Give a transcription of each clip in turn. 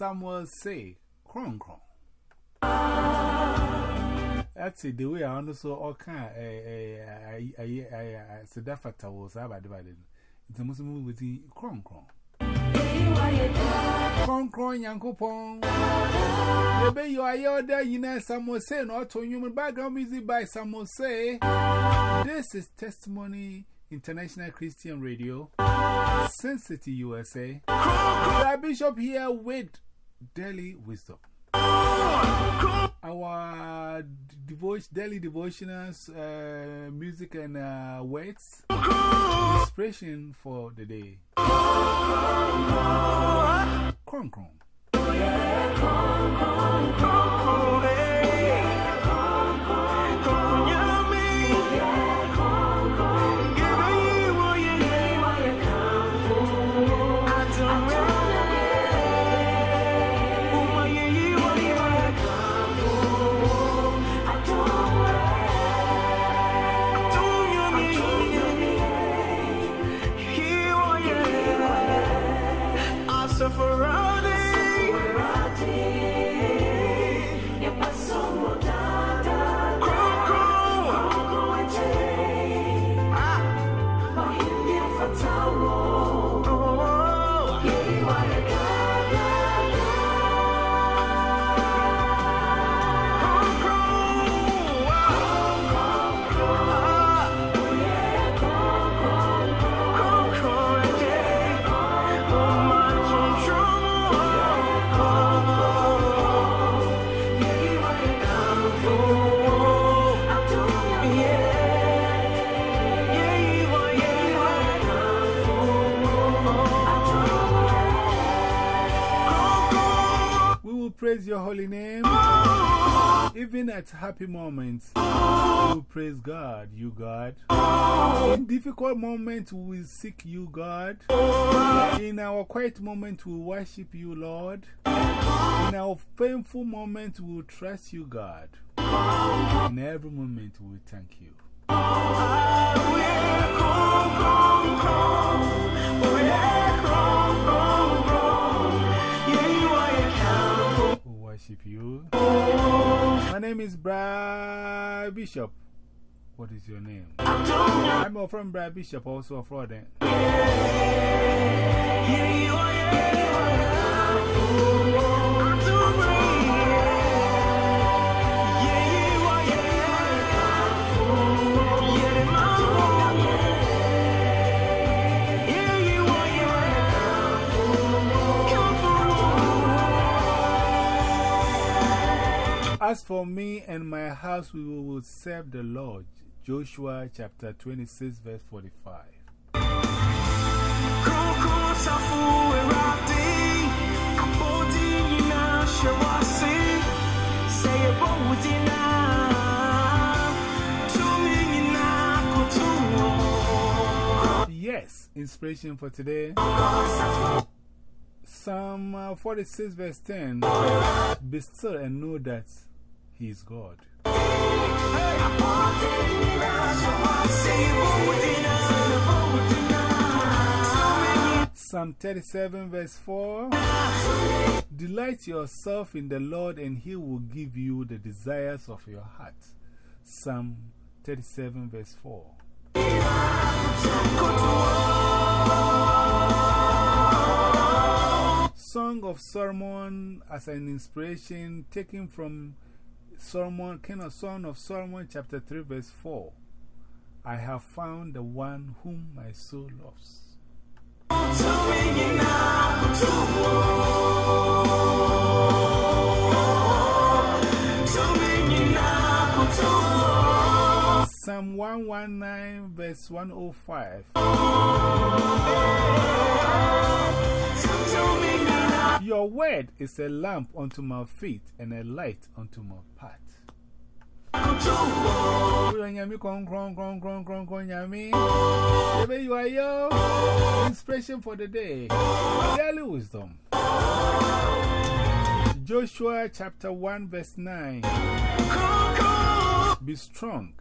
easy, Samuel say, cron cron. That's it, the way I understand all kind of Sedafata was about divided. It's a Muslim with the cron cron. Cron cron, Yanko Pong. Maybe you are your day, you know, Samuel say, not to human background music by Samuel say. This is Testimony International Christian Radio, Sin City, USA. Bishop here with Daily Wisdom. Our devotion, daily devotionals, uh, music and uh, words, inspiration for the day. Kron Kron. We praise your holy name. Even at happy moments, we praise God, you God. In difficult moments, we seek you, God. In our quiet moments, we worship you, Lord. In our painful moments, we trust you, God. In every moment, we thank you. My name is Brad Bishop. What is your name? I'm from Brad Bishop, also a fraud. As for me and my house, we will serve the Lord. Joshua chapter 26, verse 45. Yes, inspiration for today. Psalm uh, 46, verse 10 Be still and know that He is God. Psalm 37, verse 4 Delight yourself in the Lord, and He will give you the desires of your heart. Psalm 37, verse 4. Song of Solomon as an inspiration taken from Solomon, King of Song of Solomon, chapter 3, verse 4. I have found the one whom my soul loves. Psalm 119, verse 105. Your word is a lamp unto my feet and a light unto my path. Inspiration for the day. Daily wisdom. Joshua chapter 1, verse 9. Be strong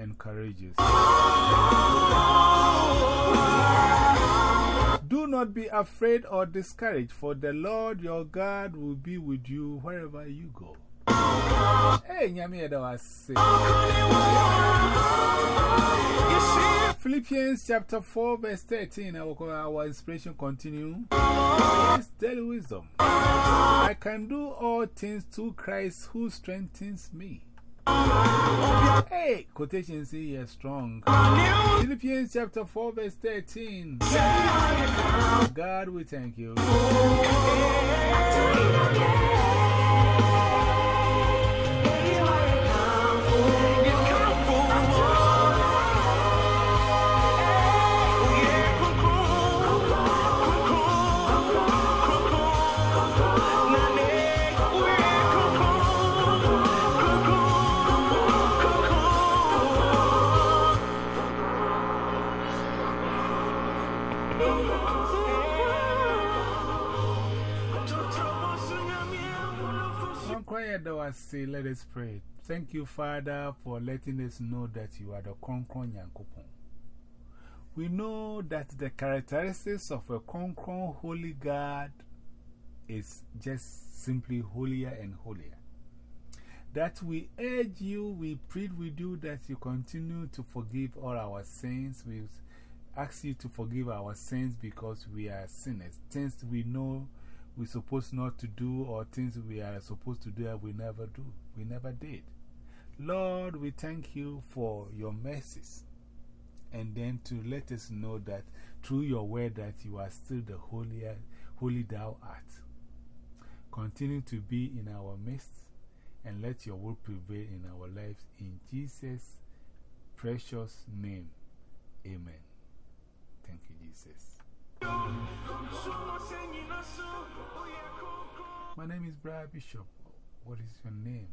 and courageous. Do not be afraid or discouraged, for the Lord your God will be with you wherever you go. Hey. Philippians chapter 4, verse 13. Our, our inspiration continue. It's daily wisdom. I can do all things through Christ who strengthens me. Hey, quotation C is strong. Philippians chapter 4, verse 13. God, we thank you. Say, let us pray. Thank you, Father, for letting us know that you are the Konkron Yankupon. We know that the characteristics of a Konkron holy God is just simply holier and holier. That we urge you, we plead with you that you continue to forgive all our sins. We ask you to forgive our sins because we are sinners. Since we know we're supposed not to do or things we are supposed to do that we never do. We never did. Lord, we thank you for your mercies. And then to let us know that through your word that you are still the holier, holy thou art. Continue to be in our midst and let your word prevail in our lives. In Jesus' precious name, amen. Thank you, Jesus. My name is Brian Bishop. What is your name?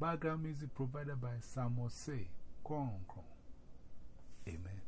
Background music provided by Samuel Say. Amen.